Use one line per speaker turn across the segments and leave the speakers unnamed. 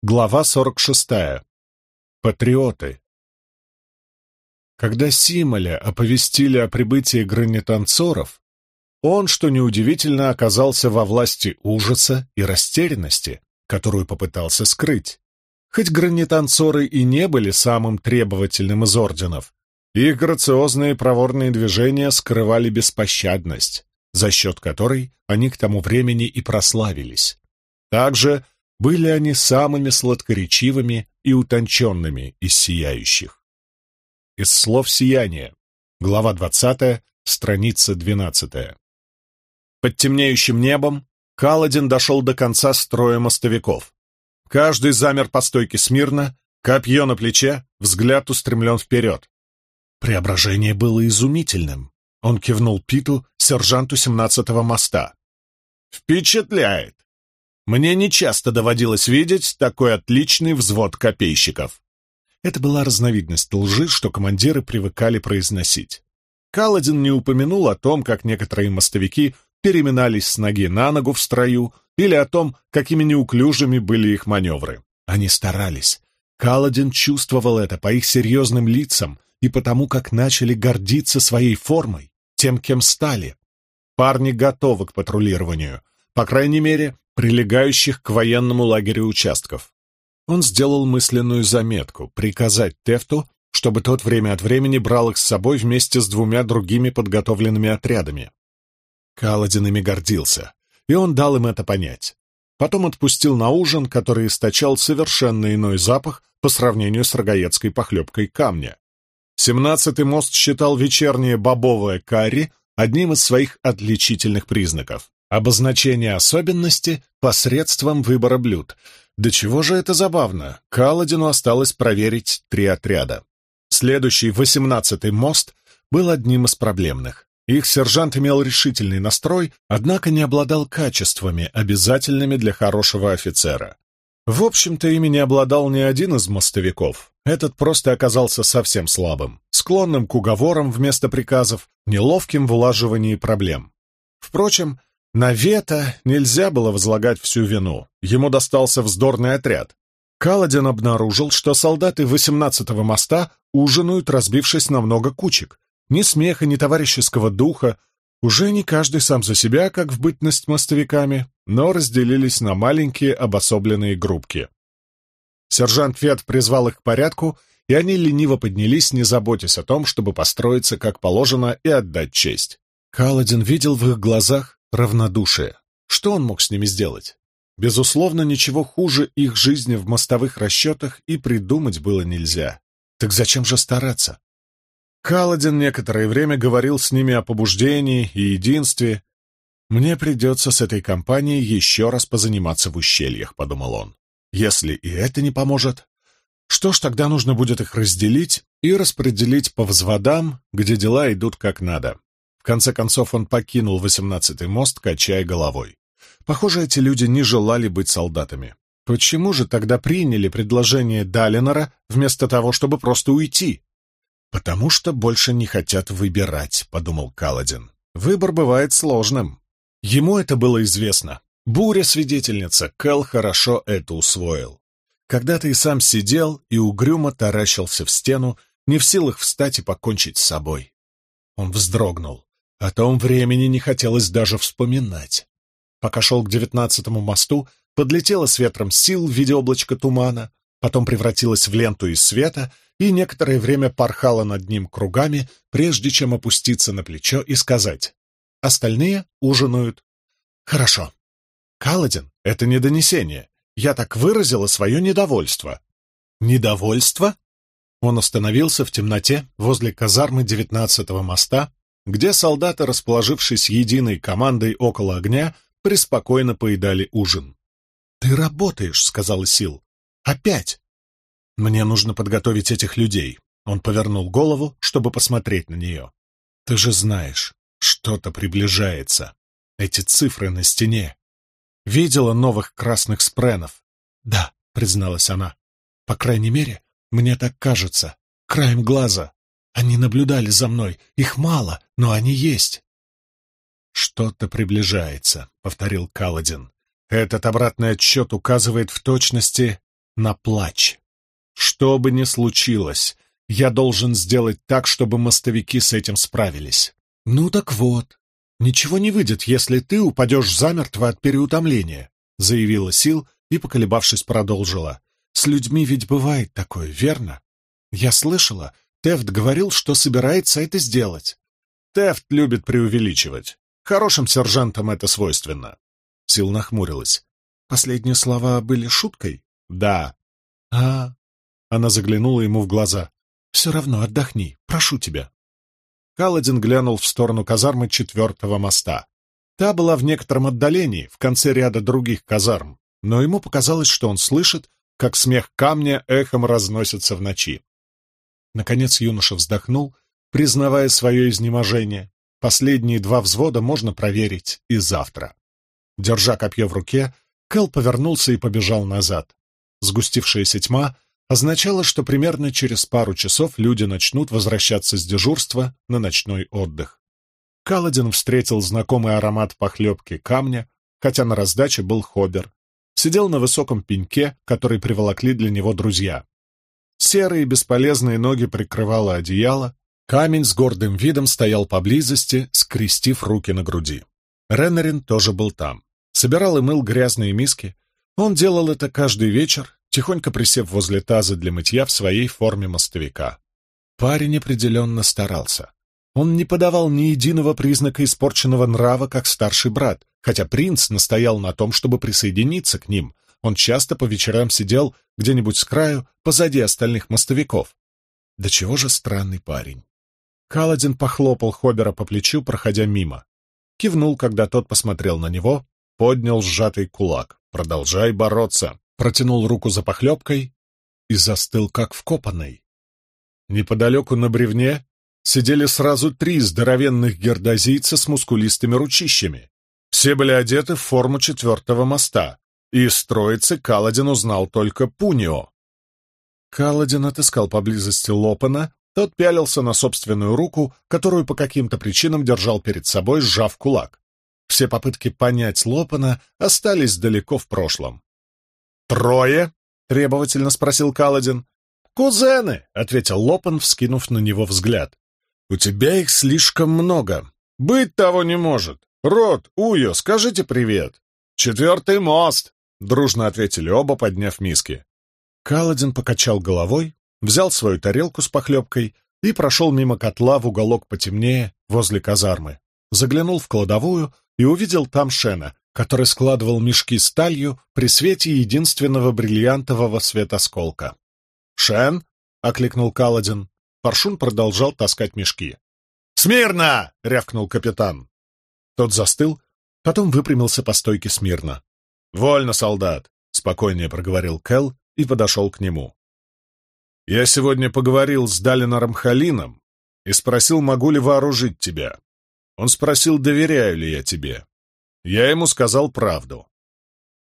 Глава 46. Патриоты. Когда Симоля оповестили о прибытии гранитанцоров, он, что неудивительно, оказался во власти ужаса и растерянности, которую попытался скрыть. Хоть гранитанцоры и не были самым требовательным из орденов, их грациозные проворные движения скрывали беспощадность, за счет которой они к тому времени и прославились. Также были они самыми сладкоречивыми и утонченными из сияющих. Из слов сияния. Глава 20, страница 12. Под темнеющим небом Каладин дошел до конца строя мостовиков. Каждый замер по стойке смирно, копье на плече, взгляд устремлен вперед. Преображение было изумительным. Он кивнул Питу, сержанту семнадцатого моста. «Впечатляет! Мне нечасто доводилось видеть такой отличный взвод копейщиков. Это была разновидность лжи, что командиры привыкали произносить. Каладин не упомянул о том, как некоторые мостовики переминались с ноги на ногу в строю, или о том, какими неуклюжими были их маневры. Они старались. Каладин чувствовал это по их серьезным лицам и потому, как начали гордиться своей формой, тем, кем стали. Парни готовы к патрулированию, по крайней мере, прилегающих к военному лагерю участков. Он сделал мысленную заметку приказать Тефту, чтобы тот время от времени брал их с собой вместе с двумя другими подготовленными отрядами. Каладин ими гордился, и он дал им это понять. Потом отпустил на ужин, который источал совершенно иной запах по сравнению с рогаецкой похлебкой камня. Семнадцатый мост считал вечернее бобовое карри одним из своих отличительных признаков. Обозначение особенности посредством выбора блюд. До чего же это забавно? Каладину осталось проверить три отряда. Следующий, восемнадцатый мост, был одним из проблемных. Их сержант имел решительный настрой, однако не обладал качествами, обязательными для хорошего офицера. В общем-то, ими не обладал ни один из мостовиков. Этот просто оказался совсем слабым, склонным к уговорам вместо приказов, неловким в улаживании проблем. Впрочем, на Вета нельзя было возлагать всю вину. Ему достался вздорный отряд. Каладин обнаружил, что солдаты 18-го моста ужинают, разбившись на много кучек. Ни смеха, ни товарищеского духа. Уже не каждый сам за себя, как в бытность мостовиками, но разделились на маленькие обособленные группки. Сержант Вет призвал их к порядку, и они лениво поднялись, не заботясь о том, чтобы построиться как положено и отдать честь. Каладин видел в их глазах равнодушие. Что он мог с ними сделать? Безусловно, ничего хуже их жизни в мостовых расчетах и придумать было нельзя. Так зачем же стараться? Каладин некоторое время говорил с ними о побуждении и единстве. «Мне придется с этой компанией еще раз позаниматься в ущельях», — подумал он. «Если и это не поможет, что ж, тогда нужно будет их разделить и распределить по взводам, где дела идут как надо конце концов он покинул восемнадцатый мост, качая головой. Похоже, эти люди не желали быть солдатами. Почему же тогда приняли предложение Далинора вместо того, чтобы просто уйти? «Потому что больше не хотят выбирать», — подумал Каладин. «Выбор бывает сложным». Ему это было известно. Буря-свидетельница, Кэл хорошо это усвоил. Когда-то и сам сидел и угрюмо таращился в стену, не в силах встать и покончить с собой. Он вздрогнул. О том времени не хотелось даже вспоминать. Пока шел к девятнадцатому мосту, подлетела с ветром сил в виде облачка тумана, потом превратилась в ленту из света и некоторое время порхала над ним кругами, прежде чем опуститься на плечо и сказать «Остальные ужинают». «Хорошо. Каладин, это не донесение. Я так выразила свое недовольство». «Недовольство?» Он остановился в темноте возле казармы девятнадцатого моста, где солдаты, расположившись единой командой около огня, преспокойно поедали ужин. «Ты работаешь», — сказала Сил. «Опять!» «Мне нужно подготовить этих людей». Он повернул голову, чтобы посмотреть на нее. «Ты же знаешь, что-то приближается. Эти цифры на стене. Видела новых красных спренов?» «Да», — призналась она. «По крайней мере, мне так кажется. Краем глаза. Они наблюдали за мной. Их мало, но они есть. «Что-то приближается», — повторил Каладин. «Этот обратный отсчет указывает в точности на плач. Что бы ни случилось, я должен сделать так, чтобы мостовики с этим справились. Ну так вот, ничего не выйдет, если ты упадешь замертво от переутомления, заявила Сил и, поколебавшись, продолжила. С людьми ведь бывает такое, верно? Я слышала, Тефт говорил, что собирается это сделать. Тефт любит преувеличивать. Хорошим сержантам это свойственно. Сил нахмурилась. Последние слова были шуткой? Да. А, она заглянула ему в глаза. Все равно отдохни, прошу тебя. Каладин глянул в сторону казармы четвертого моста. Та была в некотором отдалении, в конце ряда других казарм, но ему показалось, что он слышит, как смех камня эхом разносится в ночи. Наконец юноша вздохнул, признавая свое изнеможение. Последние два взвода можно проверить и завтра. Держа копье в руке, Кэл повернулся и побежал назад. Сгустившаяся тьма означала, что примерно через пару часов люди начнут возвращаться с дежурства на ночной отдых. Каладин встретил знакомый аромат похлебки камня, хотя на раздаче был хобер. Сидел на высоком пеньке, который приволокли для него друзья. Серые бесполезные ноги прикрывало одеяло, камень с гордым видом стоял поблизости, скрестив руки на груди. Реннерин тоже был там. Собирал и мыл грязные миски. Он делал это каждый вечер, тихонько присев возле таза для мытья в своей форме мостовика. Парень определенно старался. Он не подавал ни единого признака испорченного нрава, как старший брат, хотя принц настоял на том, чтобы присоединиться к ним. Он часто по вечерам сидел где-нибудь с краю, позади остальных мостовиков. Да чего же странный парень. Каладин похлопал Хобера по плечу, проходя мимо. Кивнул, когда тот посмотрел на него, поднял сжатый кулак. «Продолжай бороться!» Протянул руку за похлебкой и застыл, как вкопанный. Неподалеку на бревне сидели сразу три здоровенных гердозийца с мускулистыми ручищами. Все были одеты в форму четвертого моста, из троицы Каладин узнал только Пунио. Каладин отыскал поблизости Лопана, тот пялился на собственную руку, которую по каким-то причинам держал перед собой, сжав кулак. Все попытки понять Лопана остались далеко в прошлом. «Трое?» — требовательно спросил Каладин. «Кузены!» — ответил Лопан, вскинув на него взгляд. «У тебя их слишком много. Быть того не может. Рот, Уйо, скажите привет!» «Четвертый мост!» — дружно ответили оба, подняв миски. Каладин покачал головой, взял свою тарелку с похлебкой и прошел мимо котла в уголок потемнее, возле казармы. Заглянул в кладовую и увидел там Шена, который складывал мешки с талью при свете единственного бриллиантового светосколка. «Шен!» — окликнул Каладин. Паршун продолжал таскать мешки. «Смирно!» — рявкнул капитан. Тот застыл, потом выпрямился по стойке смирно. «Вольно, солдат!» — спокойнее проговорил Кэл и подошел к нему. «Я сегодня поговорил с Далинором Халином и спросил, могу ли вооружить тебя. Он спросил, доверяю ли я тебе. Я ему сказал правду».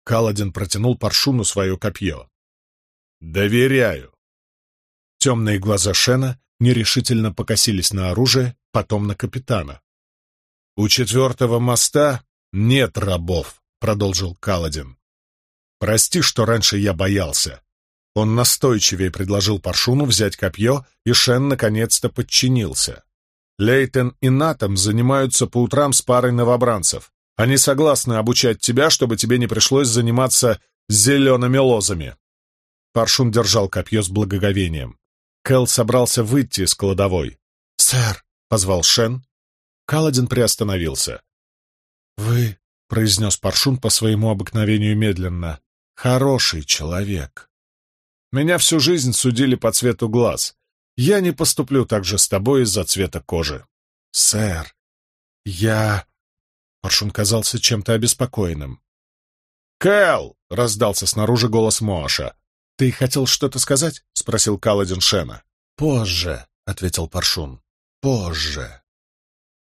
Каладин протянул Паршуну свое копье. «Доверяю». Темные глаза Шена нерешительно покосились на оружие, потом на капитана. «У четвертого моста нет рабов», — продолжил Каладин. «Прости, что раньше я боялся». Он настойчивее предложил Паршуну взять копье, и Шен наконец-то подчинился. Лейтен и Натом занимаются по утрам с парой новобранцев. Они согласны обучать тебя, чтобы тебе не пришлось заниматься зелеными лозами. Паршун держал копье с благоговением. Кэл собрался выйти из кладовой. «Сэр!» — позвал Шен. Каладин приостановился. «Вы», — произнес Паршун по своему обыкновению медленно, — «хороший человек. Меня всю жизнь судили по цвету глаз. Я не поступлю так же с тобой из-за цвета кожи». «Сэр, я...» Паршун казался чем-то обеспокоенным. «Кэл!» — раздался снаружи голос Моаша. «Ты хотел что-то сказать?» — спросил Каладин Шена. «Позже», — ответил Паршун. «Позже».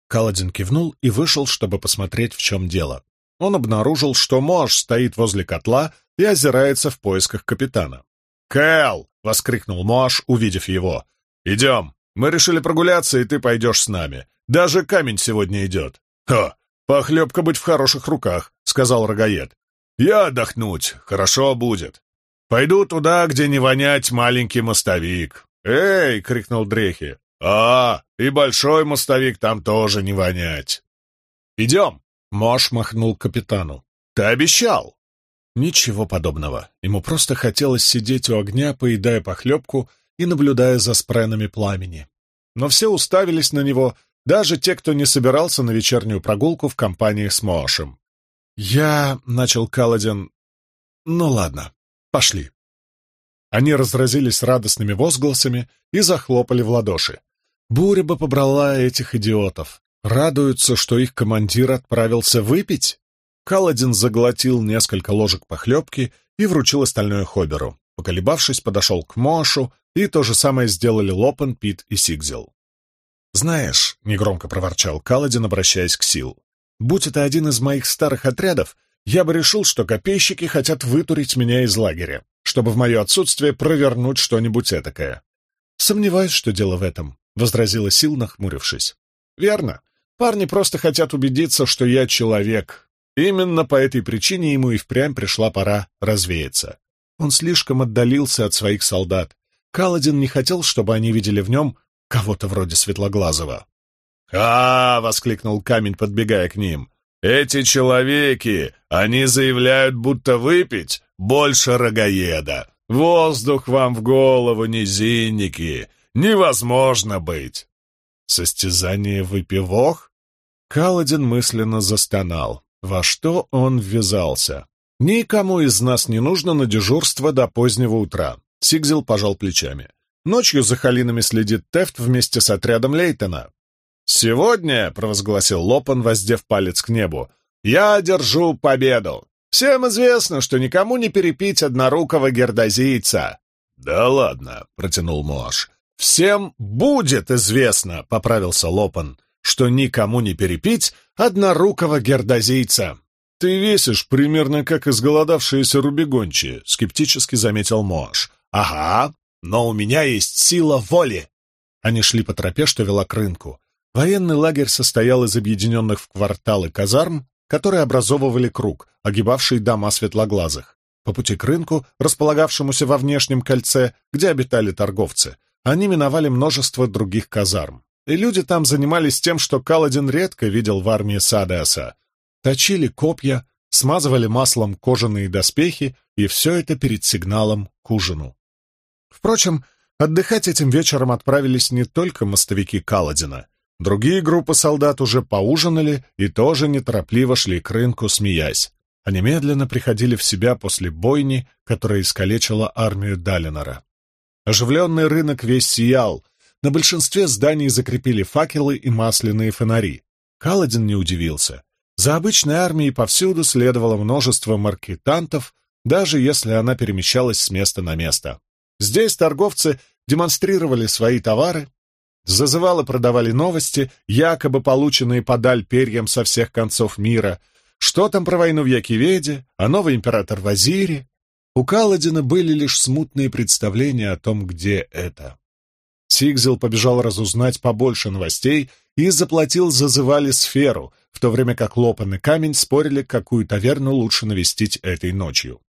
Каладин кивнул и вышел, чтобы посмотреть, в чем дело. Он обнаружил, что Моаш стоит возле котла и озирается в поисках капитана. «Кэл!» — воскликнул Моаш, увидев его. «Идем. Мы решили прогуляться, и ты пойдешь с нами. Даже камень сегодня идет». «Ха! Похлебка быть в хороших руках», — сказал Рогаед. «Я отдохнуть. Хорошо будет». Пойду туда, где не вонять маленький мостовик. «Эй!» — крикнул Дрехи. «А, и большой мостовик там тоже не вонять!» «Идем!» — Мош махнул капитану. «Ты обещал!» Ничего подобного. Ему просто хотелось сидеть у огня, поедая похлебку и наблюдая за спренами пламени. Но все уставились на него, даже те, кто не собирался на вечернюю прогулку в компании с Мошем. «Я...» — начал Каладин. «Ну ладно, пошли». Они разразились радостными возгласами и захлопали в ладоши. Буря бы побрала этих идиотов. Радуются, что их командир отправился выпить? Каладин заглотил несколько ложек похлебки и вручил остальное Хоберу. Поколебавшись, подошел к Мошу, и то же самое сделали Лопен, Пит и Сигзел. «Знаешь», — негромко проворчал Каладин, обращаясь к Сил, «будь это один из моих старых отрядов, я бы решил, что копейщики хотят вытурить меня из лагеря, чтобы в мое отсутствие провернуть что-нибудь этакое. Сомневаюсь, что дело в этом. — возразила Сил, нахмурившись. «Верно. Парни просто хотят убедиться, что я человек. Именно по этой причине ему и впрямь пришла пора развеяться. Он слишком отдалился от своих солдат. Каладин не хотел, чтобы они видели в нем кого-то вроде Светлоглазого.
«А!» — воскликнул камень, подбегая к ним. «Эти человеки, они заявляют, будто выпить больше рогаеда. Воздух вам в голову, низинники! Невозможно быть!»
Состязание выпивох? Каладин мысленно застонал. Во что он ввязался? Никому из нас не нужно на дежурство до позднего утра. Сигзел пожал плечами. Ночью за Халинами следит Тефт вместе с отрядом Лейтона. «Сегодня», — провозгласил Лопан, воздев палец к небу, — «я держу победу. Всем известно, что никому не перепить однорукого гердозийца».
«Да ладно», — протянул Моаш.
«Всем будет известно», — поправился Лопан, «что никому не перепить однорукого гердозийца». «Ты весишь примерно как изголодавшиеся рубегончие», — скептически заметил Моаш. «Ага, но у меня есть сила воли». Они шли по тропе, что вела к рынку. Военный лагерь состоял из объединенных в кварталы казарм, которые образовывали круг, огибавший дома светлоглазых. По пути к рынку, располагавшемуся во внешнем кольце, где обитали торговцы, они миновали множество других казарм. И люди там занимались тем, что Каладин редко видел в армии Садеаса. Точили копья, смазывали маслом кожаные доспехи, и все это перед сигналом к ужину. Впрочем, отдыхать этим вечером отправились не только мостовики Каладина. Другие группы солдат уже поужинали и тоже неторопливо шли к рынку, смеясь. Они медленно приходили в себя после бойни, которая искалечила армию Далинора. Оживленный рынок весь сиял. На большинстве зданий закрепили факелы и масляные фонари. Каладин не удивился. За обычной армией повсюду следовало множество маркетантов, даже если она перемещалась с места на место. Здесь торговцы демонстрировали свои товары, зазывало продавали новости, якобы полученные подаль перьям со всех концов мира. Что там про войну в Якиведе, а новый император Вазире? У Каладина были лишь смутные представления о том, где это. Сигзел побежал разузнать побольше новостей и заплатил зазывали сферу, в то время как Лопан и Камень спорили, какую таверну лучше навестить этой ночью.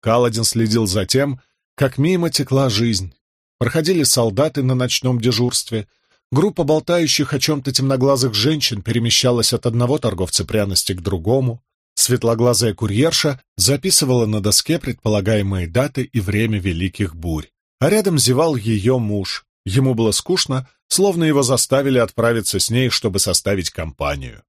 Каладин следил за тем, как мимо текла жизнь. Проходили солдаты на ночном дежурстве, группа болтающих о чем-то темноглазых женщин перемещалась от одного торговца пряности к другому, Светлоглазая курьерша записывала на доске предполагаемые даты и время великих бурь, а рядом зевал ее муж. Ему было скучно, словно его заставили отправиться с ней, чтобы составить компанию.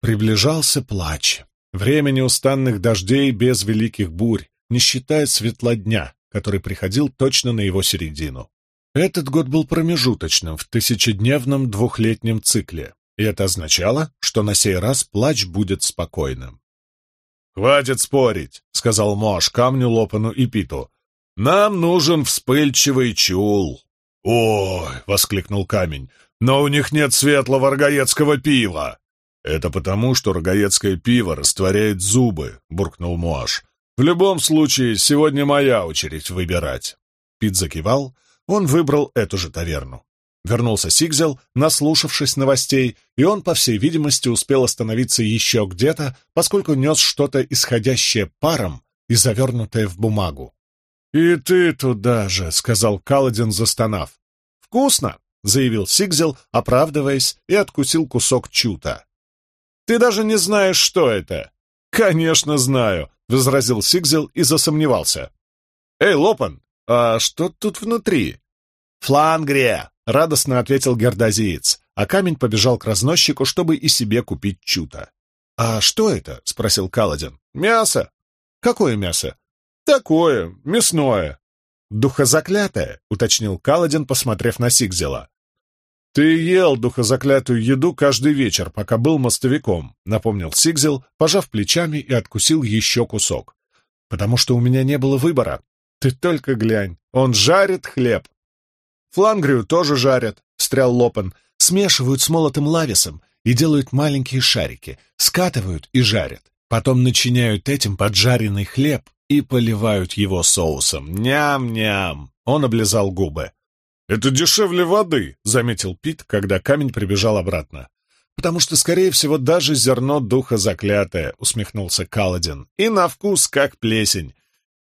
Приближался плач. Время неустанных дождей без великих бурь, не считая светла дня, который приходил точно на его середину. Этот год был промежуточным в тысячедневном двухлетнем цикле, и это означало, что на сей раз плач будет спокойным.
«Хватит спорить», — сказал Мош камню, Лопану и Питу. «Нам нужен вспыльчивый чул».
«Ой!» — воскликнул камень. «Но у них нет светлого рогаецкого пива!»
«Это потому, что рогаецкое пиво растворяет зубы», — буркнул Моаш. «В любом случае, сегодня моя очередь выбирать».
Пит закивал. Он выбрал эту же таверну. Вернулся Сигзел, наслушавшись новостей, и он, по всей видимости, успел остановиться еще где-то, поскольку нес что-то исходящее паром и завернутое в бумагу. «И ты туда же», — сказал Каладин, застонав. «Вкусно», — заявил Сигзел, оправдываясь, и откусил кусок чута. «Ты даже не знаешь, что это». «Конечно знаю», — возразил Сигзел и засомневался. «Эй, Лопан, а что тут внутри?» «Флангрия», — радостно ответил гердозиец, а камень побежал к разносчику, чтобы и себе купить чута. «А что это?» — спросил Каладин. «Мясо». «Какое мясо?» «Такое, мясное». «Духозаклятое», — уточнил Каладин, посмотрев на Сигзела. «Ты ел духозаклятую еду каждый вечер, пока был мостовиком», — напомнил Сигзел, пожав плечами и откусил еще кусок. «Потому что у меня не было выбора. Ты только глянь, он жарит хлеб». «Флангрию тоже жарят», — встрял Лопен. «Смешивают с молотым лависом и делают маленькие шарики, скатывают и жарят. Потом начиняют этим поджаренный хлеб и поливают его соусом. Ням-ням!» Он облизал губы. «Это дешевле воды», — заметил Пит, когда камень прибежал обратно. «Потому что, скорее всего, даже зерно духа заклятое», — усмехнулся Каладин. «И на вкус как плесень.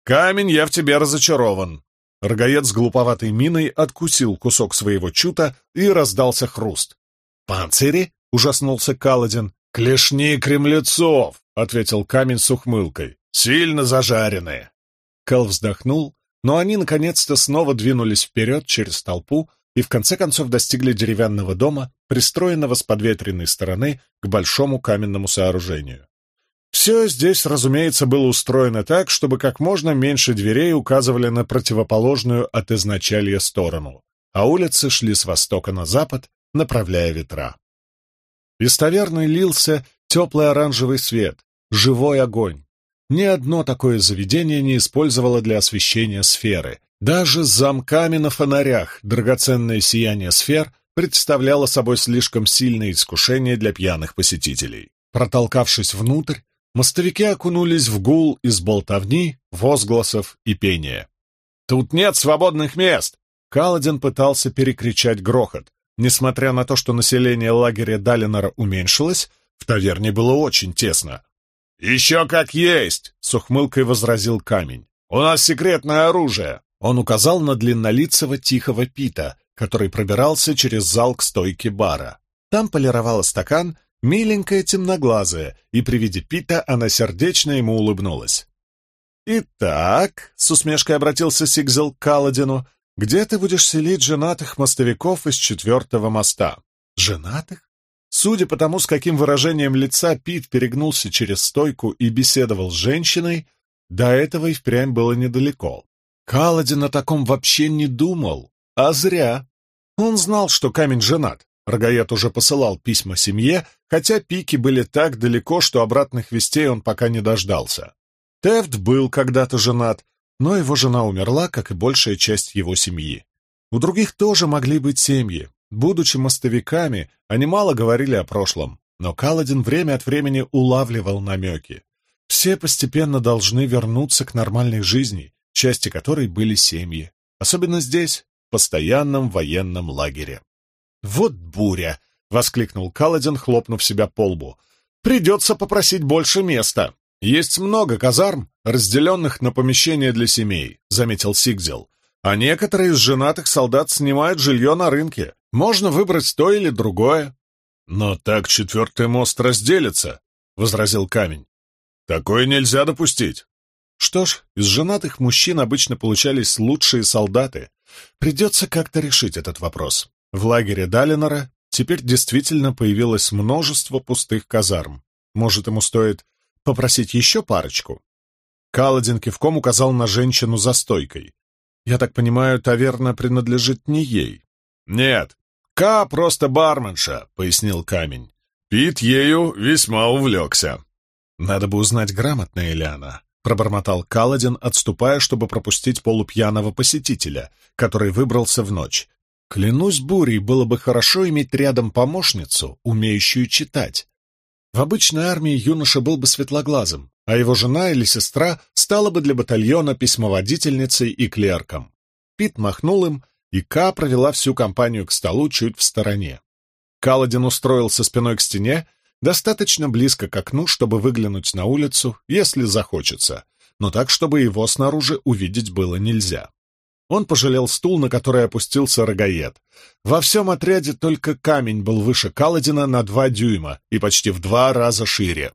Камень, я в тебе разочарован». Рогаед с глуповатой миной откусил кусок своего чута и раздался хруст. «Панцири?» — ужаснулся Каладин. «Клешни кремлецов!» — ответил камень с ухмылкой. «Сильно зажаренные!» Кал вздохнул, но они наконец-то снова двинулись вперед через толпу и в конце концов достигли деревянного дома, пристроенного с подветренной стороны к большому каменному сооружению. Все здесь, разумеется, было устроено так, чтобы как можно меньше дверей указывали на противоположную от изначалья сторону, а улицы шли с востока на запад, направляя ветра. Из таверны лился теплый оранжевый свет, живой огонь. Ни одно такое заведение не использовало для освещения сферы. Даже с замками на фонарях драгоценное сияние сфер представляло собой слишком сильное искушение для пьяных посетителей. Протолкавшись внутрь, мостовики окунулись в гул из болтовни, возгласов и пения. «Тут нет свободных мест!» Каладин пытался перекричать грохот. Несмотря на то, что население лагеря Далинора уменьшилось, в таверне было очень тесно. «Еще как есть!» — с ухмылкой возразил камень. «У нас секретное оружие!» Он указал на длиннолицего тихого Пита, который пробирался через зал к стойке бара. Там полировала стакан миленькая темноглазая, и при виде Пита она сердечно ему улыбнулась. «Итак», — с усмешкой обратился Сигзел к Каладину, где ты будешь селить женатых мостовиков из четвертого моста? Женатых? Судя по тому, с каким выражением лица Пит перегнулся через стойку и беседовал с женщиной, до этого и впрямь было недалеко. Каладин о таком вообще не думал, а зря. Он знал, что камень женат. Рогаед уже посылал письма семье, хотя пики были так далеко, что обратных вестей он пока не дождался. Тефт был когда-то женат, но его жена умерла, как и большая часть его семьи. У других тоже могли быть семьи. Будучи мостовиками, они мало говорили о прошлом, но Каладин время от времени улавливал намеки. Все постепенно должны вернуться к нормальной жизни, части которой были семьи. Особенно здесь, в постоянном военном лагере. «Вот буря!» — воскликнул Каладин, хлопнув себя по лбу. «Придется попросить больше места!» «Есть много казарм, разделенных на помещения для семей», — заметил Сигзел. «А некоторые из женатых солдат снимают жилье на рынке. Можно выбрать то или другое». «Но так четвертый мост разделится», — возразил камень. «Такое нельзя допустить». Что ж, из женатых мужчин обычно получались лучшие солдаты. Придется как-то решить этот вопрос. В лагере Далинора теперь действительно появилось множество пустых казарм. Может, ему стоит Попросить еще парочку?» Каладин кивком указал на женщину за стойкой. «Я так понимаю, таверна принадлежит не ей?» «Нет, Ка просто барменша», — пояснил камень. Пит ею весьма увлекся. «Надо бы узнать, грамотная ли она», — пробормотал Каладин, отступая, чтобы пропустить полупьяного посетителя, который выбрался в ночь. «Клянусь бурей, было бы хорошо иметь рядом помощницу, умеющую читать. В обычной армии юноша был бы светлоглазым, а его жена или сестра стала бы для батальона письмоводительницей и клерком. Пит махнул им, и Ка провела всю компанию к столу чуть в стороне. Каладин устроился спиной к стене, достаточно близко к окну, чтобы выглянуть на улицу, если захочется. но так, чтобы его снаружи увидеть было нельзя. Он пожалел стул, на который опустился рогаед. Во всем отряде только камень был выше Каладина на два дюйма и почти в два раза шире.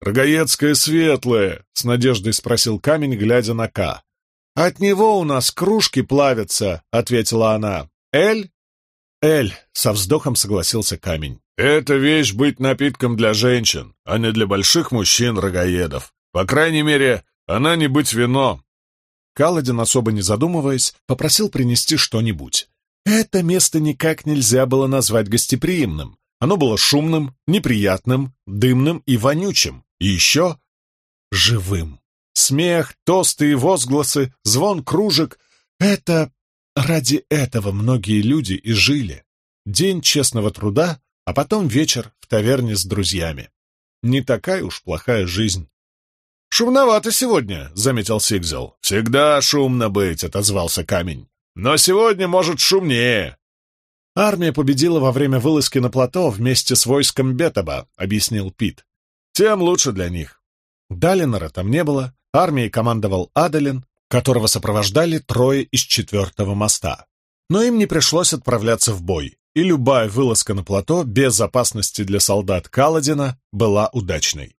«Рогаедское светлое!» — с надеждой спросил камень, глядя на Ка.
«От него у нас кружки плавятся», — ответила она. «Эль?» «Эль», — со вздохом согласился камень.
«Эта вещь быть напитком для женщин, а не для больших мужчин-рогаедов. По крайней мере, она не быть вино».
Каладин, особо не задумываясь, попросил принести что-нибудь. Это место никак нельзя было назвать гостеприимным. Оно было шумным, неприятным, дымным и вонючим. И еще живым. Смех, тосты и возгласы, звон кружек — это... Ради этого многие люди и жили. День честного труда, а потом вечер в таверне с друзьями. Не такая уж плохая жизнь.
«Шумновато сегодня», — заметил Сигзел. «Всегда шумно быть», — отозвался камень. «Но сегодня, может, шумнее».
«Армия победила во время вылазки на плато вместе с войском Бетаба», — объяснил Пит.
«Тем лучше для них».
Далинора там не было, армией командовал Адалин, которого сопровождали трое из четвертого моста. Но им не пришлось отправляться в бой, и любая вылазка на плато без опасности для солдат Каладина была удачной.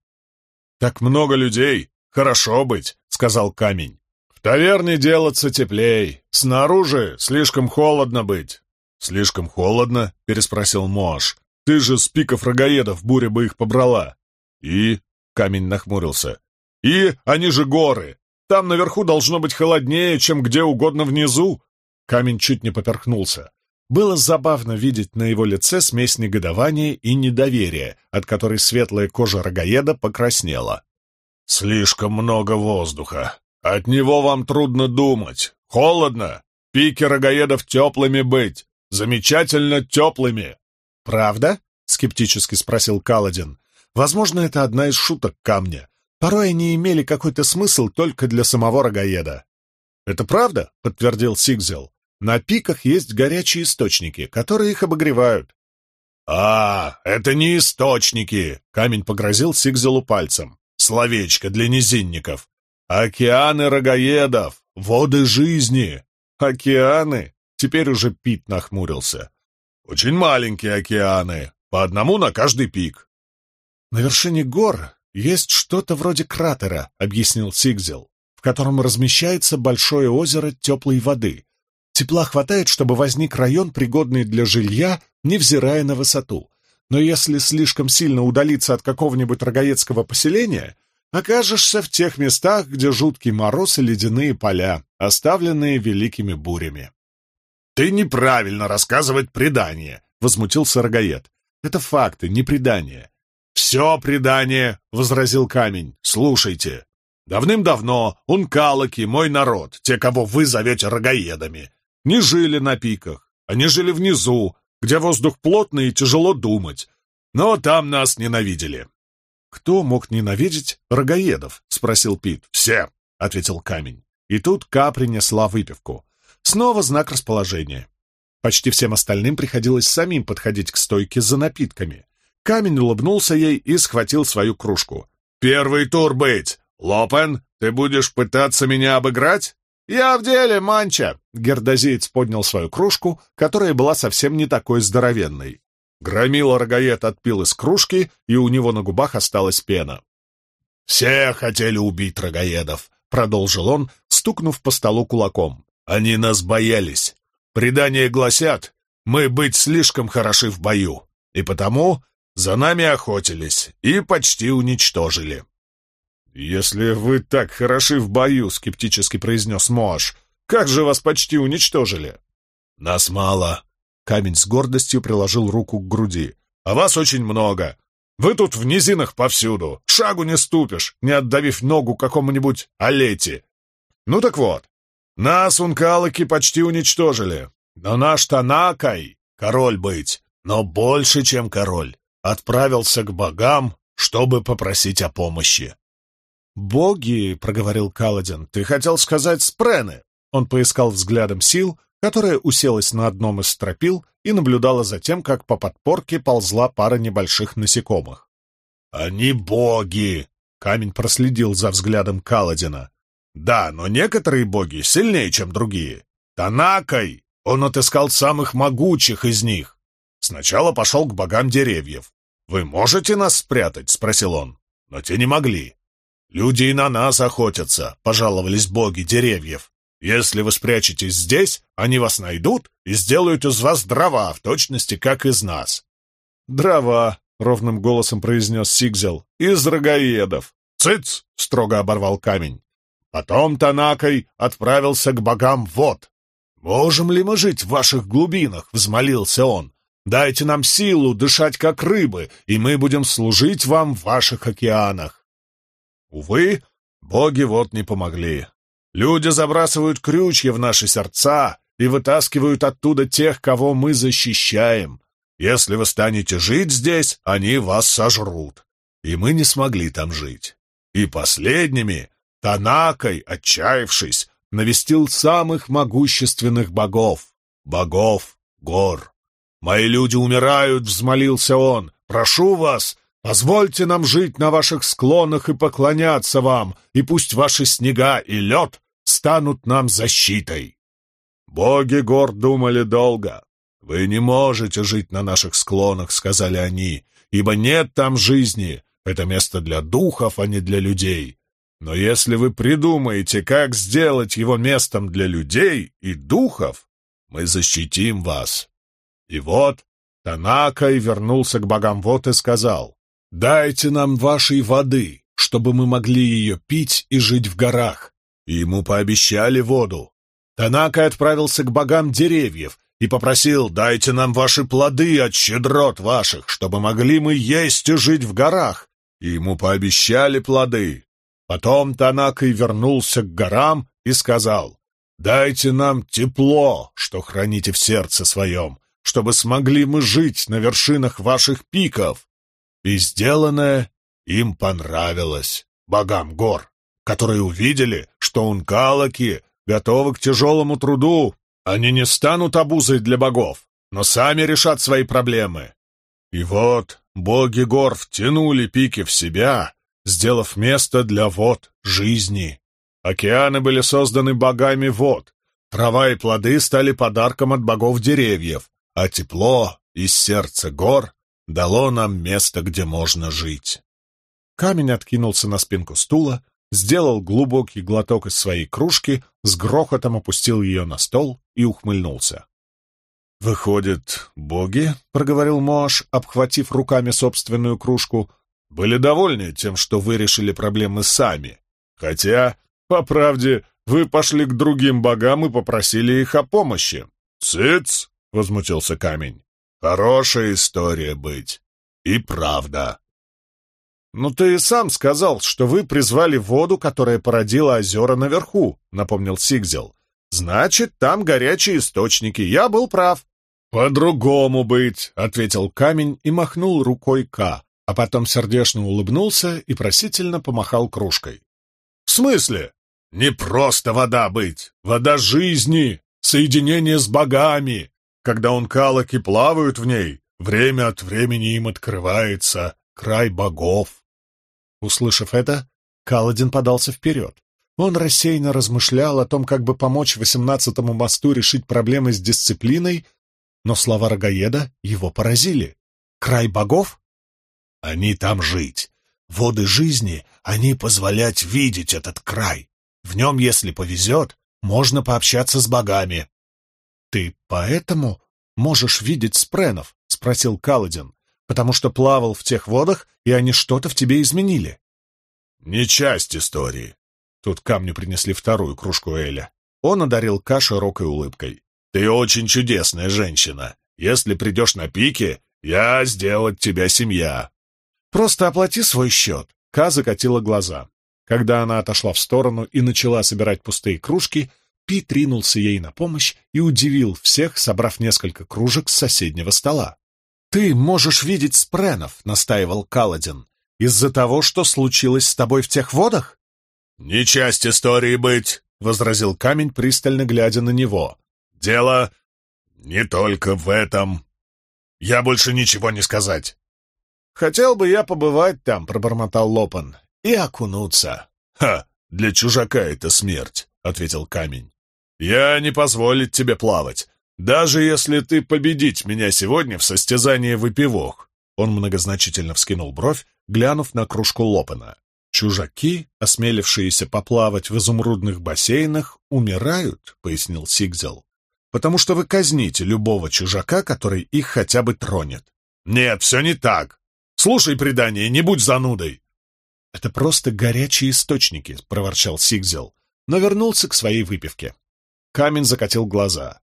«Так много людей! Хорошо быть!» — сказал камень. «В таверне делаться теплей, снаружи слишком холодно быть». «Слишком холодно?» — переспросил Моаш. «Ты же с пиков рогаедов буря бы их побрала». «И?» — камень нахмурился. «И они же горы! Там наверху должно быть холоднее, чем где угодно внизу!» Камень чуть не поперхнулся.
Было забавно видеть на его лице смесь негодования и недоверия, от которой светлая кожа рогаеда покраснела.
«Слишком много воздуха. От него вам трудно думать. Холодно. Пики рогаедов теплыми быть. Замечательно теплыми!»
«Правда?» — скептически спросил Каладин. «Возможно, это одна из шуток камня. Порой они имели какой-то смысл только для самого рогаеда». «Это правда?» — подтвердил Сигзел. «На пиках есть горячие источники, которые их обогревают».
«А, это не источники!» — камень погрозил Сигзелу пальцем. «Словечко для низинников. Океаны рогаедов, воды жизни».
«Океаны?» Теперь уже Пит нахмурился.
«Очень маленькие океаны, по одному на каждый пик».
«На вершине гор есть что-то вроде кратера», — объяснил Сигзел, «в котором размещается большое озеро теплой воды. Тепла хватает, чтобы возник район, пригодный для жилья, невзирая на высоту. Но если слишком сильно удалиться от какого-нибудь рогаецкого поселения, окажешься в тех местах, где жуткий мороз и ледяные поля, оставленные великими бурями.
«Ты неправильно рассказывать предание», — возмутился Рогаед.
«Это факты, не предание».
«Все предание», — возразил камень. «Слушайте. Давным-давно ункалоки, мой народ, те, кого вы зовете рогаедами, не жили на пиках. Они жили внизу, где воздух плотный и тяжело думать. Но там нас ненавидели».
«Кто мог ненавидеть рогаедов?» — спросил Пит.
«Все», — ответил камень.
И тут Ка принесла выпивку. Снова знак расположения. Почти всем остальным приходилось самим подходить к стойке за напитками. Камень улыбнулся ей и схватил свою кружку.
«Первый тур быть! Лопен, ты будешь пытаться меня обыграть?»
«Я в деле, Манча!» Гердозеец поднял свою кружку, которая была совсем не такой здоровенной. Громила рогаед отпил из кружки, и у него на губах осталась пена.
«Все хотели убить рогаедов», — продолжил он, стукнув по столу кулаком. Они нас боялись. Предания гласят, мы быть слишком хороши в бою, и потому за нами охотились и почти уничтожили.
«Если вы так хороши в бою», — скептически произнес Моаш, — «как же вас почти уничтожили?»
«Нас мало».
Камень с гордостью приложил руку к груди.
«А вас очень много. Вы тут в низинах повсюду. Шагу не ступишь, не отдавив ногу какому-нибудь олете. Ну так вот, нас ункалыки почти уничтожили, но наш Танакай, король быть, но больше, чем король, отправился к богам, чтобы попросить о помощи.
«Боги», — проговорил Каладин, — «ты хотел сказать спрены?» Он поискал взглядом сил, которая уселась на одном из стропил и наблюдала за тем, как по подпорке ползла пара небольших насекомых.
«Они боги!»
Камень проследил за взглядом Каладина. «Да, но некоторые боги сильнее, чем другие. Танакой он отыскал самых могучих из них. Сначала пошел к богам деревьев. «Вы можете нас спрятать?» — спросил он. Но те не могли. «Люди и на нас охотятся», — пожаловались боги деревьев. «Если вы спрячетесь здесь, они вас найдут и сделают из вас дрова, в точности, как из нас». «Дрова», — ровным голосом произнес Сигзел, — «из рогаедов». «Цыц!» — строго оборвал камень. Потом Танакой отправился к богам вод. «Можем ли мы жить в ваших глубинах?» — взмолился он. «Дайте нам силу дышать, как рыбы, и мы будем служить вам в ваших океанах». Увы, боги вот не помогли. Люди забрасывают крючья в наши сердца и вытаскивают оттуда тех, кого мы защищаем. Если вы станете жить здесь, они вас сожрут. И мы не смогли там жить. И последними, Танакой, отчаявшись, навестил самых могущественных богов, богов гор. «Мои люди умирают», — взмолился он. «Прошу вас, позвольте нам жить на ваших склонах и поклоняться вам, и пусть ваши снега и лед станут нам защитой». Боги гор думали долго. «Вы не можете жить на наших склонах», — сказали они, «ибо нет там жизни. Это место для духов, а не для людей. Но если вы придумаете, как сделать его местом для людей и духов, мы защитим вас. И вот Танакой вернулся к богам вот и сказал, «Дайте нам вашей воды, чтобы мы могли ее пить и жить в горах». И ему пообещали воду. Танакой отправился к богам деревьев и попросил, «Дайте нам ваши плоды от щедрот ваших, чтобы могли мы есть и жить в горах». И ему пообещали плоды. Потом Танакой вернулся к горам и сказал, «Дайте нам тепло, что храните в сердце своем, чтобы смогли мы жить на вершинах ваших пиков». И сделанное им понравилось, богам гор, которые увидели, что ункалаки готовы к тяжелому труду. Они не станут обузой для богов, но сами решат свои проблемы. И вот боги гор втянули пики в себя, сделав место для вод жизни. Океаны были созданы богами вод, трава и плоды стали подарком от богов деревьев, а тепло из сердца гор дало нам место, где можно жить. Камень откинулся на спинку стула, сделал глубокий глоток из своей кружки, с грохотом опустил ее на стол и ухмыльнулся. «Выходит, боги, — проговорил Моаш, обхватив руками собственную кружку, — были довольны тем, что вы решили проблемы сами. Хотя, по правде, вы пошли к другим богам и попросили их о помощи. «Цыц!» — возмутился камень. «Хорошая история быть. И правда». «Ну ты и сам сказал, что вы призвали воду, которая породила озера наверху», — напомнил Сигзел. «Значит, там горячие источники. Я был прав». «По-другому быть», — ответил камень и махнул рукой К а потом сердечно улыбнулся и просительно помахал кружкой. «В смысле? Не просто вода быть, вода жизни, соединение с богами. Когда он калок и плавают в ней, время от времени им открывается край богов». Услышав это, Каладин подался вперед. Он рассеянно размышлял о том, как бы помочь восемнадцатому мосту решить проблемы с дисциплиной, но слова Рогаеда его поразили. «Край богов? Они там жить. Воды жизни, они позволять видеть этот край. В нем, если повезет, можно пообщаться с богами. — Ты поэтому можешь видеть спренов? — спросил Каладин. — Потому что плавал в тех водах, и они что-то в тебе изменили. — Не часть истории. Тут камню принесли вторую кружку Эля. Он одарил Ка широкой улыбкой. — Ты очень чудесная женщина. Если придешь на пике, я сделать тебя семья. «Просто оплати свой счет!» Ка закатила глаза. Когда она отошла в сторону и начала собирать пустые кружки, Пит ринулся ей на помощь и удивил всех, собрав несколько кружек с соседнего стола. «Ты можешь видеть спренов», — настаивал Каладин, «из-за того, что случилось с тобой в тех водах?» «Не часть истории быть», — возразил камень, пристально глядя на него. «Дело не только в этом. Я больше ничего не сказать. «Хотел бы я побывать там», — пробормотал Лопан. и окунуться.
«Ха! Для чужака это смерть», — ответил камень. «Я не позволить тебе плавать, даже если ты победить меня сегодня в состязании выпивок». Он многозначительно вскинул бровь, глянув на кружку Лопена. «Чужаки, осмелившиеся поплавать в изумрудных бассейнах, умирают», — пояснил Сигзел, «потому что вы казните любого чужака, который их хотя бы тронет». «Нет, все не так. Слушай предание, не будь занудой.
«Это просто горячие источники», — проворчал Сигзел, но вернулся к своей выпивке. Камень закатил глаза.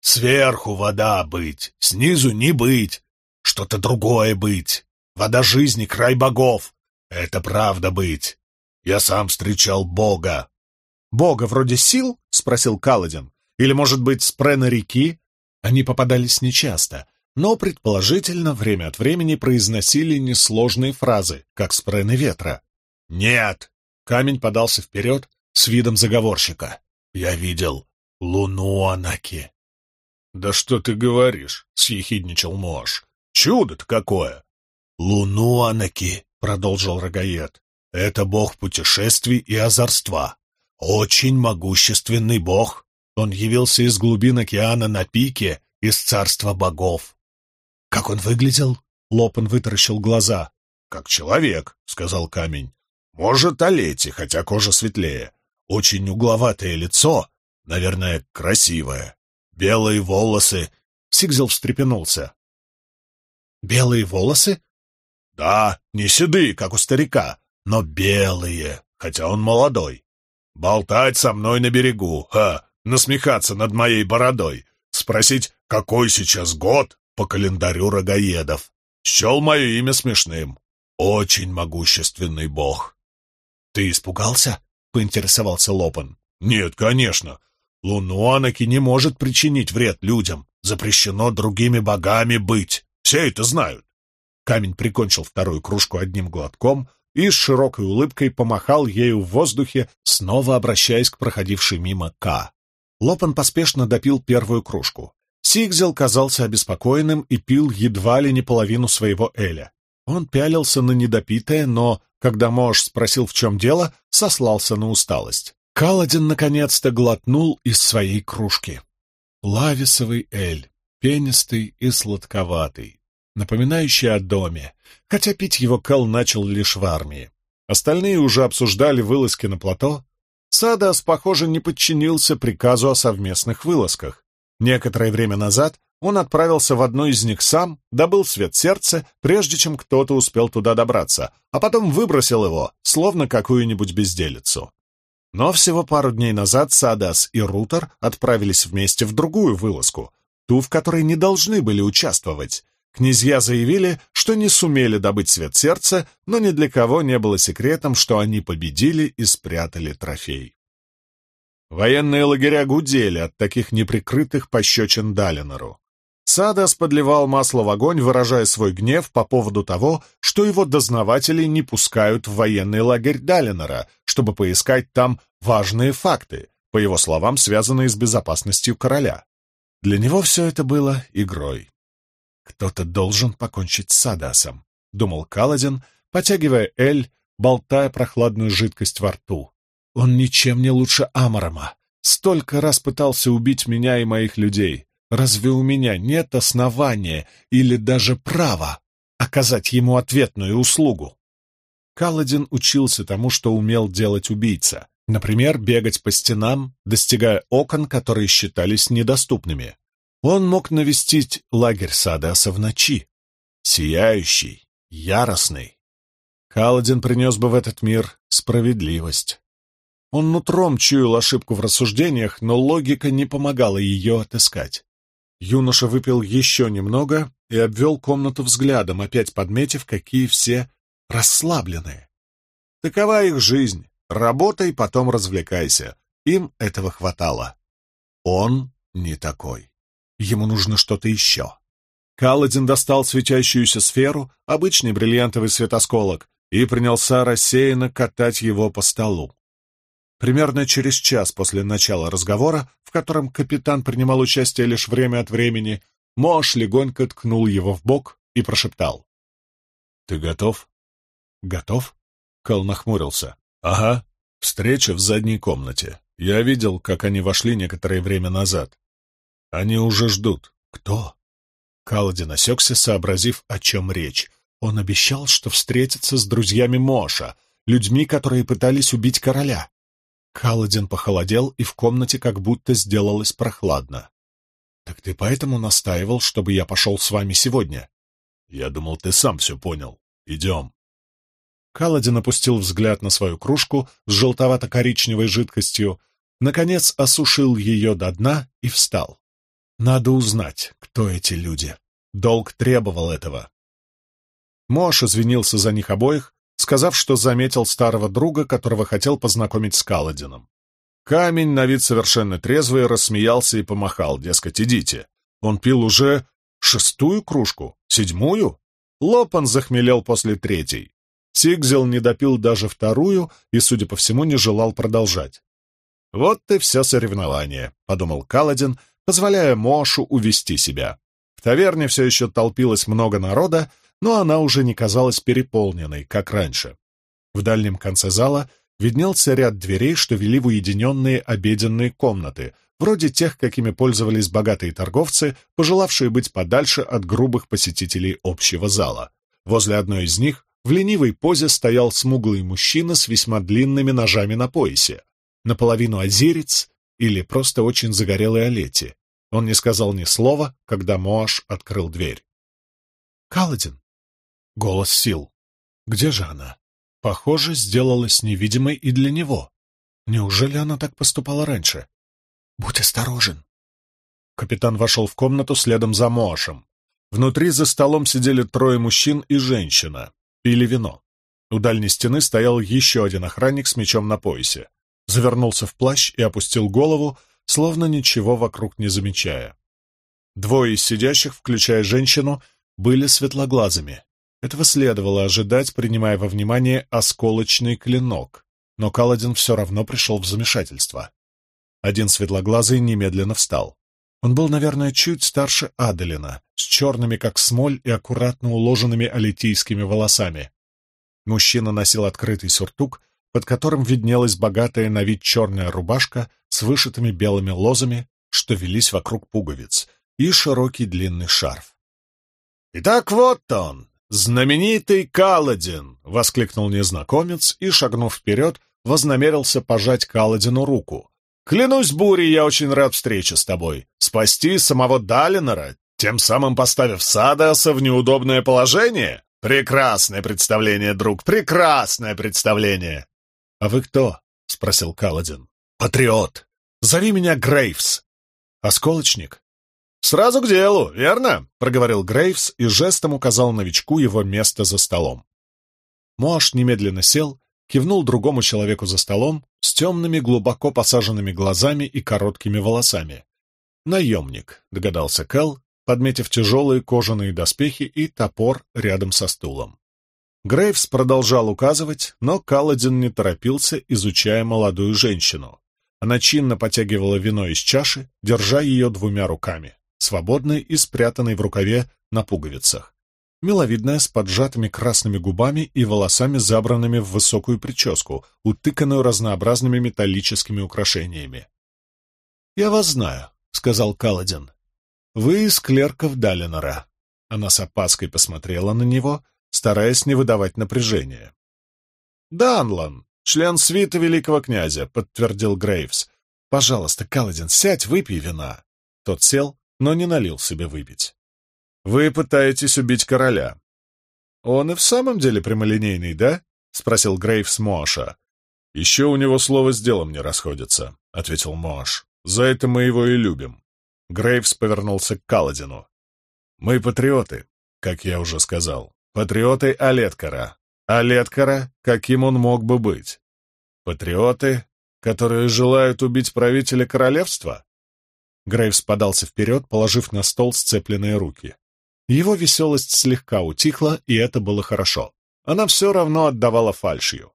«Сверху вода быть, снизу не быть, что-то другое быть. Вода жизни, край богов. Это правда быть. Я сам встречал Бога».
«Бога вроде сил?» — спросил Каладин. «Или, может быть, спрена реки?» Они попадались нечасто, но, предположительно, время от времени произносили несложные фразы, как спрены ветра.
«Нет!» — камень подался вперед с видом заговорщика. «Я видел луну Анаки». «Да что ты говоришь?» — съехидничал Мош. «Чудо-то какое!» «Луну Анаки», — продолжил Рогаед, — «это бог путешествий и озорства. Очень могущественный бог. Он явился из глубин океана на пике, из царства богов».
«Как он выглядел?» — Лопен вытаращил глаза.
«Как человек», — сказал камень. Может, Олете, хотя кожа светлее. Очень угловатое лицо, наверное, красивое. Белые волосы.
Сигзел встрепенулся. «Белые волосы?»
«Да, не седые, как у старика, но белые, хотя он молодой. Болтать со мной на берегу, ха, насмехаться над моей бородой, спросить, какой сейчас год по календарю рогаедов. Счел мое имя смешным. Очень могущественный бог.
«Ты испугался?» — поинтересовался Лопан.
«Нет, конечно. Лунуанаки не может причинить вред людям. Запрещено другими богами быть. Все это знают».
Камень прикончил вторую кружку одним глотком и с широкой улыбкой помахал ею в воздухе, снова обращаясь к проходившей мимо К. Лопан поспешно допил первую кружку. Сигзел казался обеспокоенным и пил едва ли не половину своего Эля. Он пялился на недопитое, но когда Мош спросил, в чем дело, сослался на усталость. Каладин наконец-то глотнул из своей кружки. Лависовый эль, пенистый и сладковатый, напоминающий о доме, хотя пить его Кал начал лишь в армии. Остальные уже обсуждали вылазки на плато. Садас, похоже, не подчинился приказу о совместных вылазках. Некоторое время назад он отправился в одну из них сам, добыл свет сердца, прежде чем кто-то успел туда добраться, а потом выбросил его, словно какую-нибудь безделицу. Но всего пару дней назад Садас и Рутер отправились вместе в другую вылазку, ту, в которой не должны были участвовать. Князья заявили, что не сумели добыть свет сердца, но ни для кого не было секретом, что они победили и спрятали трофей. Военные лагеря гудели от таких неприкрытых пощечин Далинору. Садас подливал масло в огонь, выражая свой гнев по поводу того, что его дознаватели не пускают в военный лагерь Далинора, чтобы поискать там важные факты, по его словам, связанные с безопасностью короля. Для него все это было игрой. «Кто-то должен покончить с Садасом», — думал Каладин, потягивая эль, болтая прохладную жидкость во рту. «Он ничем не лучше Амарама. Столько раз пытался убить меня и моих людей. Разве у меня нет основания или даже права оказать ему ответную услугу? Каладин учился тому, что умел делать убийца. Например, бегать по стенам, достигая окон, которые считались недоступными. Он мог навестить лагерь Садаса в ночи. Сияющий, яростный. Каладин принес бы в этот мир справедливость. Он нутром чуял ошибку в рассуждениях, но логика не помогала ее отыскать. Юноша выпил еще немного и обвел комнату взглядом, опять подметив, какие все расслабленные. Такова их жизнь. Работай, потом развлекайся. Им этого хватало. Он не такой. Ему нужно что-то еще. Каладин достал светящуюся сферу, обычный бриллиантовый светосколок, и принялся рассеянно катать его по столу. Примерно через час после начала разговора, в котором капитан принимал участие лишь время от времени, Мош легонько ткнул его в бок и прошептал. «Ты готов?» «Готов?» Кэл нахмурился.
«Ага, встреча в задней комнате. Я видел, как они вошли некоторое время назад. Они уже ждут.
Кто?» Каладин осекся, сообразив, о чем речь. Он обещал, что встретится с друзьями Моша, людьми, которые пытались убить короля. Каладин похолодел, и в комнате как будто сделалось прохладно. «Так ты поэтому настаивал, чтобы я пошел с вами сегодня?»
«Я думал, ты сам все понял. Идем».
Каладин опустил взгляд на свою кружку с желтовато-коричневой жидкостью, наконец осушил ее до дна и встал. «Надо узнать, кто эти люди. Долг требовал этого». Мош извинился за них обоих, сказав, что заметил старого друга, которого хотел познакомить с Каладином. Камень, на вид совершенно трезвый, рассмеялся и помахал, дескать, идите. Он пил уже шестую кружку, седьмую. Лопан захмелел после третьей. Сигзел не допил даже вторую и, судя по всему, не желал продолжать. «Вот и все соревнование», — подумал Каладин, позволяя Мошу увести себя. В таверне все еще толпилось много народа, но она уже не казалась переполненной, как раньше. В дальнем конце зала виднелся ряд дверей, что вели в уединенные обеденные комнаты, вроде тех, какими пользовались богатые торговцы, пожелавшие быть подальше от грубых посетителей общего зала. Возле одной из них в ленивой позе стоял смуглый мужчина с весьма длинными ножами на поясе, наполовину азирец или просто очень загорелый олети. Он не сказал ни слова, когда Моаш открыл дверь. «Каладин!» Голос сил. Где же она? Похоже, сделалась невидимой и для него. Неужели она так поступала раньше? Будь осторожен. Капитан вошел в комнату следом за Моашем. Внутри за столом сидели трое мужчин и женщина. Пили вино. У дальней стены стоял еще один охранник с мечом на поясе. Завернулся в плащ и опустил голову, словно ничего вокруг не замечая. Двое из сидящих, включая женщину, были светлоглазыми. Этого следовало ожидать, принимая во внимание осколочный клинок, но Каладин все равно пришел в замешательство. Один светлоглазый немедленно встал. Он был, наверное, чуть старше Аделина, с черными, как смоль, и аккуратно уложенными алитийскими волосами. Мужчина носил открытый сюртук, под которым виднелась богатая на вид черная рубашка с вышитыми белыми лозами, что велись вокруг пуговиц, и широкий длинный шарф. «Итак, вот он, «Знаменитый Каладин!» — воскликнул незнакомец и, шагнув вперед, вознамерился пожать Каладину руку. «Клянусь, Бури, я очень рад встрече с тобой. Спасти самого Далинора, тем самым поставив Садаса в неудобное положение? Прекрасное представление, друг, прекрасное представление!» «А вы кто?» — спросил Каладин. «Патриот. Зови меня Грейвс». «Осколочник?» «Сразу к делу, верно?» — проговорил Грейвс и жестом указал новичку его место за столом. Моаш немедленно сел, кивнул другому человеку за столом с темными, глубоко посаженными глазами и короткими волосами. «Наемник», — догадался Кэл, подметив тяжелые кожаные доспехи и топор рядом со стулом. Грейвс продолжал указывать, но Каладин не торопился, изучая молодую женщину. Она чинно потягивала вино из чаши, держа ее двумя руками свободной и спрятанной в рукаве на пуговицах. Миловидная, с поджатыми красными губами и волосами, забранными в высокую прическу, утыканную разнообразными металлическими украшениями. «Я вас знаю», — сказал Каладин. «Вы из клерков Далинора». Она с опаской посмотрела на него, стараясь не выдавать напряжения. «Данлан, член свита великого князя», — подтвердил Грейвс. «Пожалуйста, Каладин, сядь, выпей вина». Тот сел, но не налил себе выпить. «Вы пытаетесь убить короля». «Он и в самом деле прямолинейный, да?» — спросил Грейвс Моаша. «Еще у него слово с делом не расходится», — ответил Моаш. «За это мы его и любим». Грейвс повернулся к Каладину. «Мы патриоты, как я уже сказал. Патриоты Алеткара. Алеткара, каким он мог бы быть. Патриоты, которые желают убить правителя королевства? Грейвс подался вперед, положив на стол сцепленные руки. Его веселость слегка утихла, и это было хорошо. Она все равно отдавала фальшью.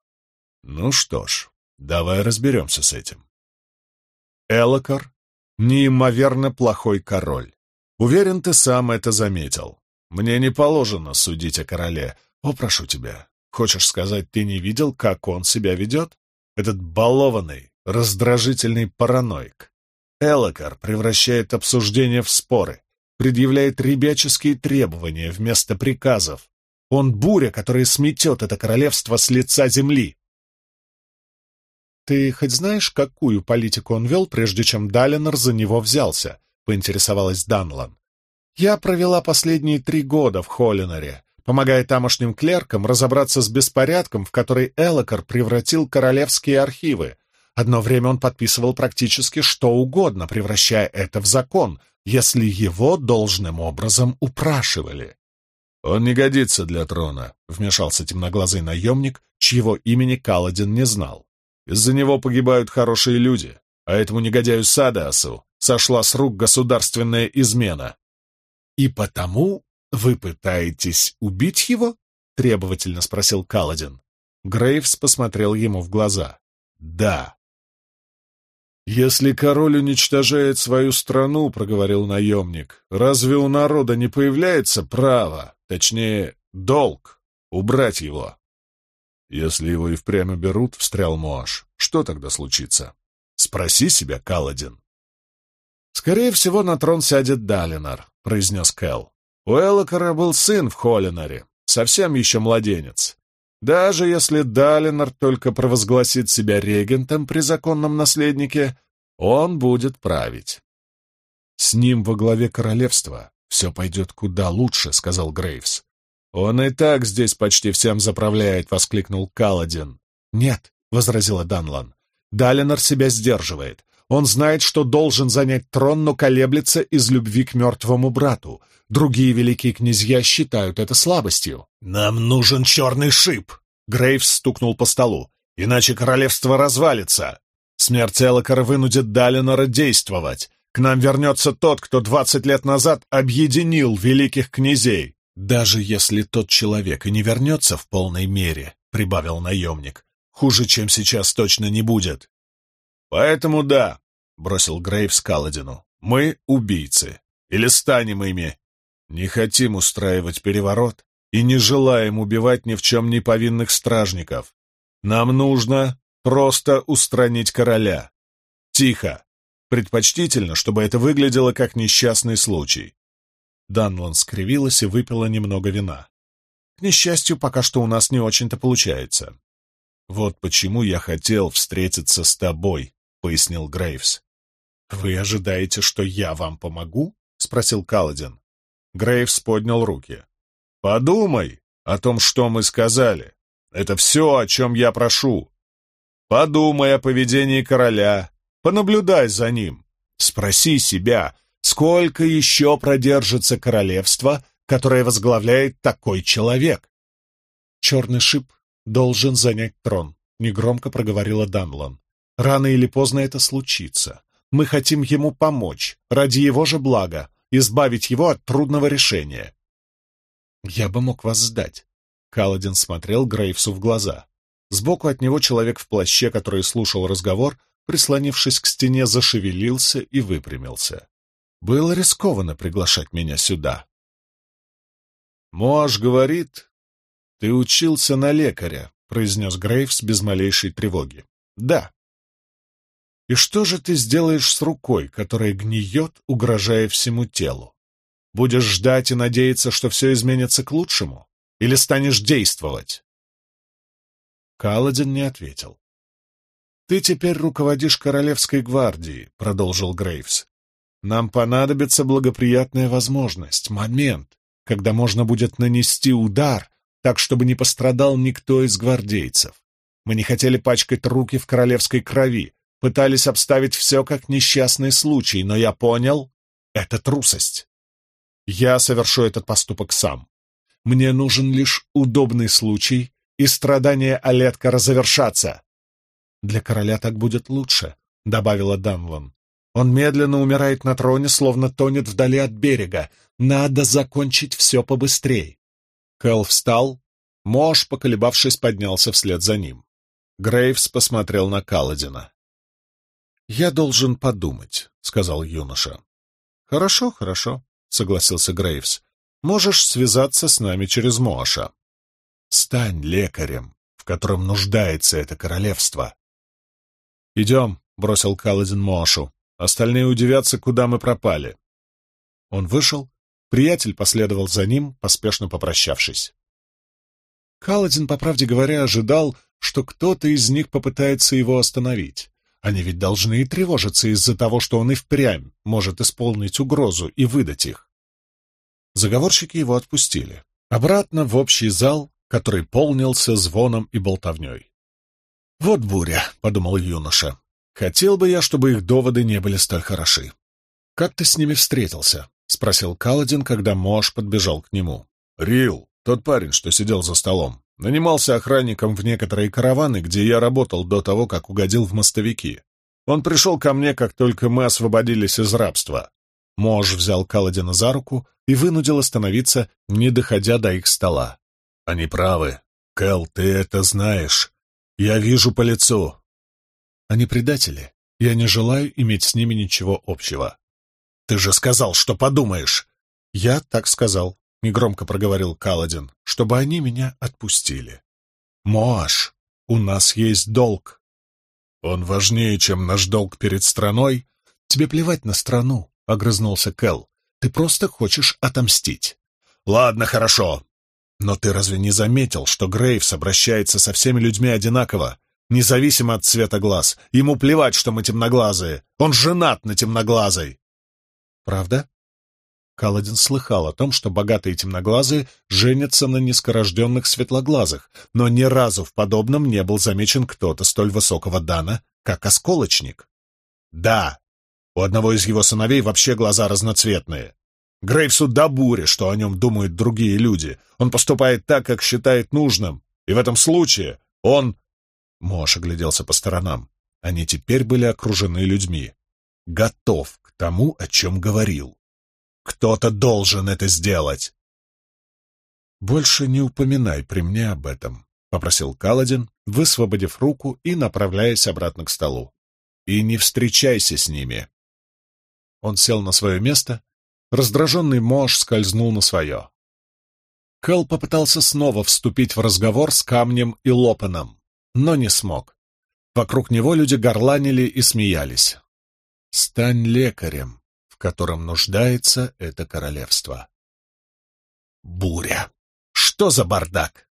Ну что ж, давай разберемся с этим. Элокар — неимоверно плохой король. Уверен, ты сам это заметил. Мне не положено судить о короле. О, прошу тебя, Хочешь сказать, ты не видел, как он себя ведет? Этот балованный, раздражительный параноик. Элокар превращает обсуждения в споры, предъявляет ребяческие требования вместо приказов. Он буря, которая сметет это королевство с лица земли. «Ты хоть знаешь, какую политику он вел, прежде чем Далинор за него взялся?» — поинтересовалась Данлан. «Я провела последние три года в Холлинаре, помогая тамошним клеркам разобраться с беспорядком, в который Элокар превратил королевские архивы. Одно время он подписывал практически что угодно, превращая это в закон, если его должным образом упрашивали.
«Он не годится для трона», — вмешался темноглазый наемник, чьего имени Каладин не знал. «Из-за него погибают хорошие люди, а этому негодяю Садасу сошла с рук государственная измена».
«И потому вы пытаетесь убить его?» — требовательно спросил Каладин. Грейвс посмотрел ему в глаза. «Да».
«Если король уничтожает свою страну, — проговорил наемник, — разве у народа не появляется право, точнее, долг, убрать его?» «Если его и впрямь уберут, — встрял Моаш, — что тогда случится? Спроси себя, Каладин».
«Скорее всего, на трон сядет Далинар», — произнес Кэл. «У Элокара был сын в Холлинаре, совсем еще младенец. Даже если Далинор только провозгласит себя регентом при законном наследнике, он будет править. «С ним во главе королевства все пойдет куда лучше», — сказал Грейвс. «Он и так здесь почти всем заправляет», — воскликнул Каладин. «Нет», — возразила Данлан. «Далинор себя сдерживает. Он знает, что должен занять трон, но колеблется из любви к мертвому брату. Другие великие князья считают это слабостью.
«Нам нужен черный шип!» — Грейвс стукнул по столу. «Иначе королевство развалится. Смерть Элокара вынудит Далинора действовать. К нам вернется тот, кто двадцать лет назад объединил великих князей».
«Даже если тот человек и не вернется в полной мере», — прибавил наемник, — «хуже, чем сейчас, точно не будет.
«Поэтому да», — бросил Грейвс Каладину, — «мы убийцы. Или станем ими. Не хотим устраивать переворот и не желаем убивать ни в чем не повинных стражников. Нам нужно просто устранить короля. Тихо. Предпочтительно, чтобы это выглядело как несчастный случай».
Данлан скривилась и выпила немного вина. «К несчастью, пока что у нас не очень-то получается.
Вот почему я хотел встретиться с тобой, — пояснил Грейвс.
«Вы ожидаете, что я вам помогу?» — спросил Каладин.
Грейвс поднял руки. «Подумай о том, что мы сказали. Это все, о чем я прошу. Подумай о поведении короля, понаблюдай за ним. Спроси себя, сколько еще продержится королевство, которое возглавляет такой человек?»
«Черный шип должен занять трон», — негромко проговорила Данлан. Рано или поздно это случится. Мы хотим ему помочь, ради его же блага, избавить его от трудного решения. Я бы мог вас сдать. Каладин смотрел Грейвсу в глаза. Сбоку от него человек в плаще, который слушал разговор, прислонившись к стене, зашевелился и выпрямился. Было рискованно приглашать меня сюда.
«Моаш говорит, ты учился на лекаря», — произнес Грейвс без малейшей тревоги.
«Да», и что же ты сделаешь с рукой, которая гниет, угрожая всему телу? Будешь ждать и надеяться, что все изменится к лучшему? Или станешь действовать?» Каладин не ответил. «Ты теперь руководишь Королевской гвардией», — продолжил Грейвс. «Нам понадобится благоприятная возможность, момент, когда можно будет нанести удар, так, чтобы не пострадал никто из гвардейцев. Мы не хотели пачкать руки в королевской крови, пытались обставить все как несчастный случай, но я понял — это трусость. Я совершу этот поступок сам. Мне нужен лишь удобный случай, и страдания Олеткара завершатся. Для короля так будет лучше, — добавила Данлан. Он медленно умирает на троне, словно тонет вдали от берега. Надо закончить все побыстрее. Кэл встал. Мош, поколебавшись, поднялся вслед за ним. Грейвс посмотрел на Каладина. «Я должен подумать», — сказал юноша. «Хорошо, хорошо», — согласился Грейвс. «Можешь связаться с нами через Моаша». Стань лекарем, в котором нуждается это королевство. «Идем», — бросил Каладин Мошу. «Остальные удивятся, куда мы пропали». Он вышел, приятель последовал за ним, поспешно попрощавшись. Каладин, по правде говоря, ожидал, что кто-то из них попытается его остановить. Они ведь должны и тревожиться из-за того, что он и впрямь может исполнить угрозу и выдать их. Заговорщики его отпустили. Обратно в общий зал, который полнился звоном и болтовней. «Вот буря», — подумал юноша. «Хотел бы я, чтобы их доводы не были столь хороши». «Как ты с ними встретился?» — спросил Каладин, когда Мош подбежал к нему.
«Рил, тот парень, что сидел за столом, нанимался охранником в некоторые караваны, где я работал до того, как угодил в мостовики. Он пришел ко мне, как только мы освободились из рабства. Мож взял Каладина за руку и вынудил остановиться, не доходя до их стола. «Они правы. Кэл, ты это знаешь. Я вижу по лицу».
«Они предатели. Я не желаю иметь с ними ничего общего».
«Ты же сказал, что подумаешь!»
«Я так сказал», — негромко проговорил Каладин, — «чтобы они меня отпустили». «Моаш, у нас есть долг».
«Он важнее, чем наш долг перед страной?»
«Тебе плевать на страну. — огрызнулся Кэл. «Ты просто хочешь отомстить».
«Ладно, хорошо.
Но ты разве не заметил, что Грейвс обращается со всеми людьми одинаково, независимо от цвета глаз? Ему плевать, что мы темноглазые. Он женат на темноглазой». «Правда?» Каладин слыхал о том, что богатые темноглазые женятся на низкорожденных светлоглазых, но ни разу в подобном не был замечен кто-то столь высокого дана, как осколочник.
«Да, у одного из его сыновей вообще глаза разноцветные. Грейвсу до бури, что о нем думают другие люди. Он поступает так, как считает нужным. И в этом случае он...»
Мош огляделся по сторонам. Они теперь были окружены людьми. Готов к тому, о чем говорил. Кто-то должен это сделать. «Больше не упоминай при мне об этом», — попросил Каладин, высвободив руку и направляясь обратно к столу. «И не встречайся с ними». Он сел на свое место, раздраженный Мош скользнул на свое. Кэл попытался снова вступить в разговор с Камнем и Лопаном, но не смог. Вокруг него люди горланили и смеялись. «Стань лекарем, в котором нуждается это королевство». Буря! Что за бардак?